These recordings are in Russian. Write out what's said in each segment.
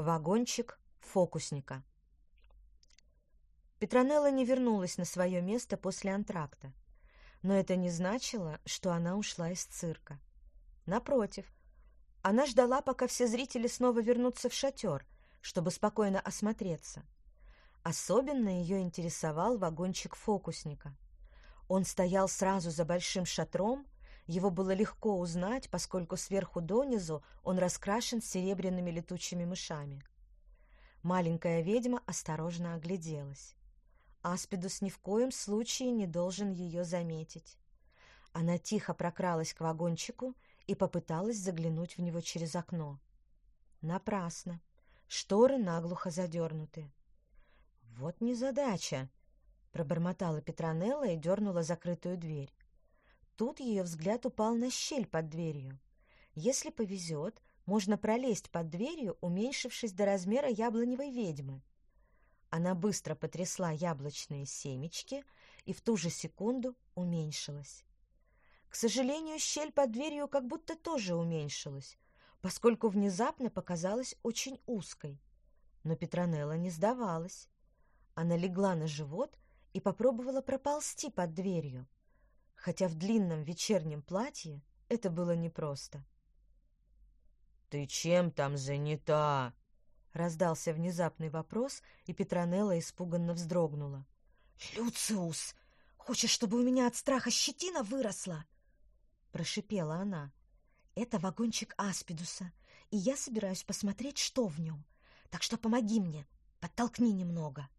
Вагончик фокусника. Петронелла не вернулась на свое место после антракта. Но это не значило, что она ушла из цирка. Напротив, она ждала, пока все зрители снова вернутся в шатер, чтобы спокойно осмотреться. Особенно ее интересовал вагончик фокусника. Он стоял сразу за большим шатром, его было легко узнать, поскольку сверху донизу он раскрашен серебряными летучими мышами. Маленькая ведьма осторожно огляделась. Аспидус ни в коем случае не должен ее заметить. Она тихо прокралась к вагончику и попыталась заглянуть в него через окно. Напрасно. Шторы наглухо задернуты. «Вот незадача!» — пробормотала Петронелла и дернула закрытую дверь. Тут ее взгляд упал на щель под дверью. Если повезет, можно пролезть под дверью, уменьшившись до размера яблоневой ведьмы. Она быстро потрясла яблочные семечки и в ту же секунду уменьшилась. К сожалению, щель под дверью как будто тоже уменьшилась, поскольку внезапно показалась очень узкой. Но Петронелла не сдавалась. Она легла на живот и попробовала проползти под дверью хотя в длинном вечернем платье это было непросто. «Ты чем там занята?» — раздался внезапный вопрос, и Петронелла испуганно вздрогнула. «Люциус, хочешь, чтобы у меня от страха щетина выросла?» — прошипела она. «Это вагончик Аспидуса, и я собираюсь посмотреть, что в нем. Так что помоги мне, подтолкни немного».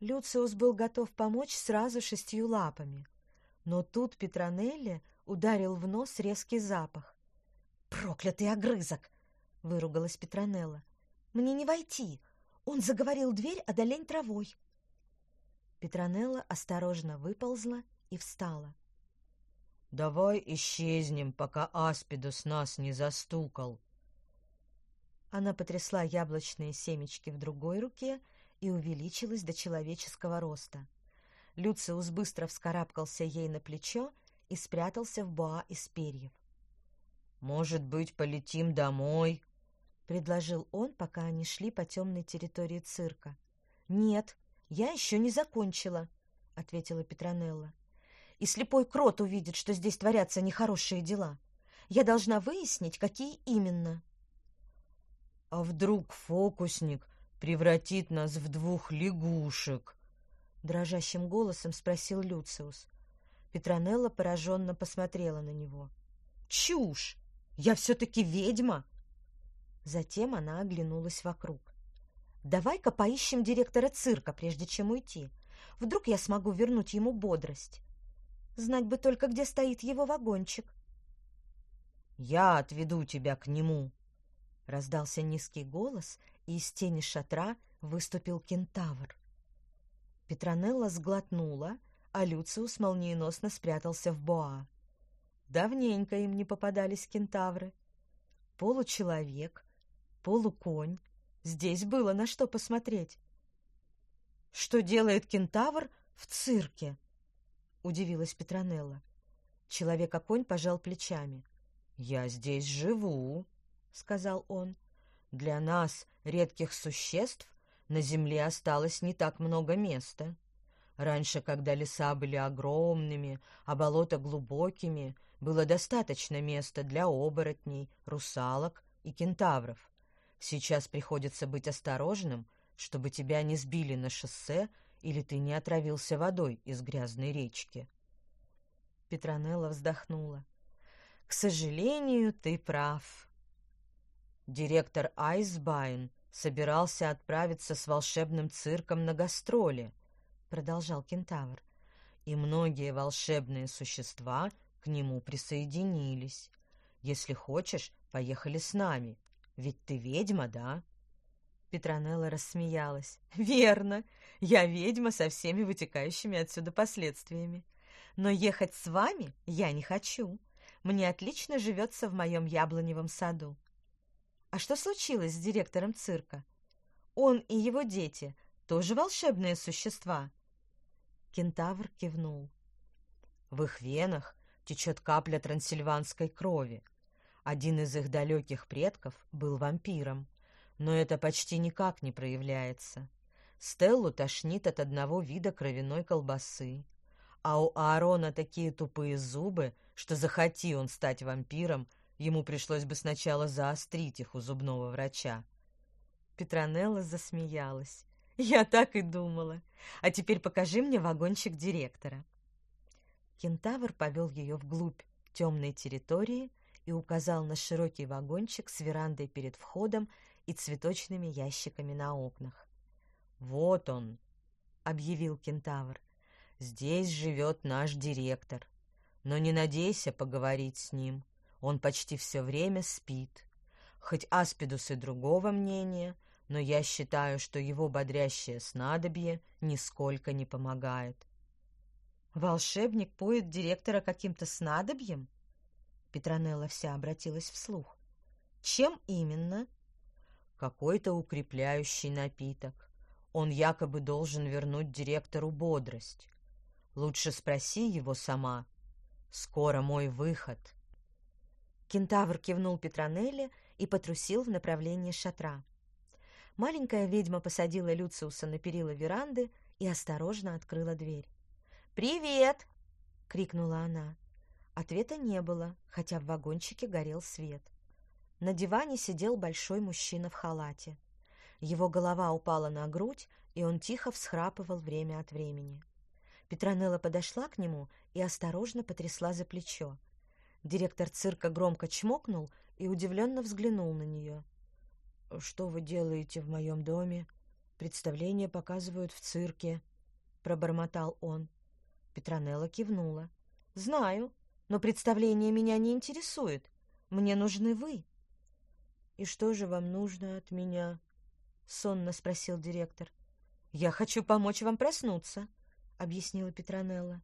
Люциус был готов помочь сразу шестью лапами. Но тут Петронелли ударил в нос резкий запах. «Проклятый огрызок!» — выругалась Петронелла. «Мне не войти! Он заговорил дверь, одолень травой!» Петронелла осторожно выползла и встала. «Давай исчезнем, пока Аспидус нас не застукал!» Она потрясла яблочные семечки в другой руке и увеличилась до человеческого роста. Люциус быстро вскарабкался ей на плечо и спрятался в боа из перьев. «Может быть, полетим домой?» — предложил он, пока они шли по темной территории цирка. «Нет, я еще не закончила», — ответила Петронелла. «И слепой крот увидит, что здесь творятся нехорошие дела. Я должна выяснить, какие именно». «А вдруг фокусник превратит нас в двух лягушек?» — дрожащим голосом спросил Люциус. Петронелла пораженно посмотрела на него. «Чушь! Я все-таки ведьма!» Затем она оглянулась вокруг. «Давай-ка поищем директора цирка, прежде чем уйти. Вдруг я смогу вернуть ему бодрость. Знать бы только, где стоит его вагончик». «Я отведу тебя к нему!» Раздался низкий голос, и из тени шатра выступил кентавр. Петронелла сглотнула, а Люциус молниеносно спрятался в боа. Давненько им не попадались кентавры. Получеловек, полуконь. Здесь было на что посмотреть. «Что делает кентавр в цирке?» — удивилась Петронелла. Человек-конь пожал плечами. «Я здесь живу», — сказал он. «Для нас, редких существ, на земле осталось не так много места. Раньше, когда леса были огромными, а болота глубокими, было достаточно места для оборотней, русалок и кентавров. Сейчас приходится быть осторожным, чтобы тебя не сбили на шоссе или ты не отравился водой из грязной речки. Петронелла вздохнула. «К сожалению, ты прав». Директор Айсбайн собирался отправиться с волшебным цирком на гастроли, продолжал кентавр. И многие волшебные существа к нему присоединились. Если хочешь, поехали с нами. Ведь ты ведьма, да? Петронелла рассмеялась. «Верно. Я ведьма со всеми вытекающими отсюда последствиями. Но ехать с вами я не хочу. Мне отлично живется в моем яблоневом саду. А что случилось с директором цирка? Он и его дети тоже волшебные существа?» Кентавр кивнул. «В их венах течет капля трансильванской крови. Один из их далеких предков был вампиром, но это почти никак не проявляется. Стеллу тошнит от одного вида кровяной колбасы. А у Аарона такие тупые зубы, что захоти он стать вампиром, ему пришлось бы сначала заострить их у зубного врача. Петронелла засмеялась. «Я так и думала. А теперь покажи мне вагончик директора». Кентавр повел ее вглубь темной территории и указал на широкий вагончик с верандой перед входом и цветочными ящиками на окнах. «Вот он», — объявил кентавр. «Здесь живет наш директор. Но не надейся поговорить с ним. Он почти все время спит. Хоть Аспидус и другого мнения, но я считаю, что его бодрящее снадобье нисколько не помогает. Волшебник поет директора каким-то снадобьем? Петронелла вся обратилась вслух. Чем именно? Какой-то укрепляющий напиток. Он якобы должен вернуть директору бодрость. Лучше спроси его сама. Скоро мой выход. Кентавр кивнул Петронелле и потрусил в направлении шатра. Маленькая ведьма посадила Люциуса на перила веранды и осторожно открыла дверь. «Привет!» — крикнула она. Ответа не было, хотя в вагончике горел свет. На диване сидел большой мужчина в халате. Его голова упала на грудь, и он тихо всхрапывал время от времени. Петронелла подошла к нему и осторожно потрясла за плечо. Директор цирка громко чмокнул и удивленно взглянул на нее. «Что вы делаете в моем доме? Представление показывают в цирке», — пробормотал он. Петронелла кивнула. «Знаю, но представление меня не интересует. Мне нужны вы». «И что же вам нужно от меня?» — сонно спросил директор. «Я хочу помочь вам проснуться», — объяснила Петронелла.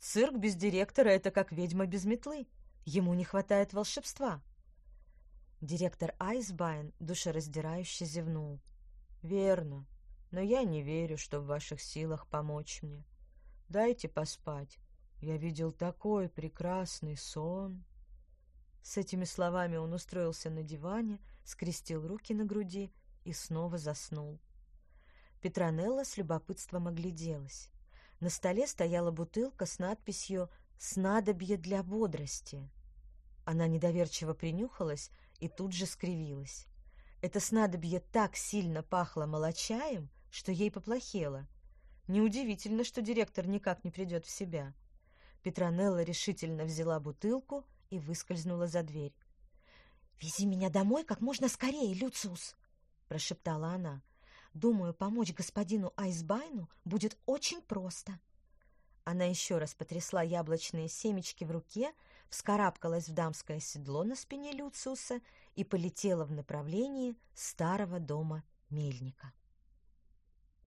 «Цирк без директора — это как ведьма без метлы. Ему не хватает волшебства. Директор Айсбайн душераздирающе зевнул. «Верно, но я не верю, что в ваших силах помочь мне. Дайте поспать. Я видел такой прекрасный сон». С этими словами он устроился на диване, скрестил руки на груди и снова заснул. Петронелла с любопытством огляделась. На столе стояла бутылка с надписью «Снадобье для бодрости». Она недоверчиво принюхалась и тут же скривилась. Это снадобье так сильно пахло молочаем, что ей поплохело. Неудивительно, что директор никак не придет в себя. Петронелла решительно взяла бутылку и выскользнула за дверь. «Вези меня домой как можно скорее, Люциус!» — прошептала она. «Думаю, помочь господину Айсбайну будет очень просто». Она еще раз потрясла яблочные семечки в руке, вскарабкалась в дамское седло на спине Люциуса и полетела в направлении старого дома мельника.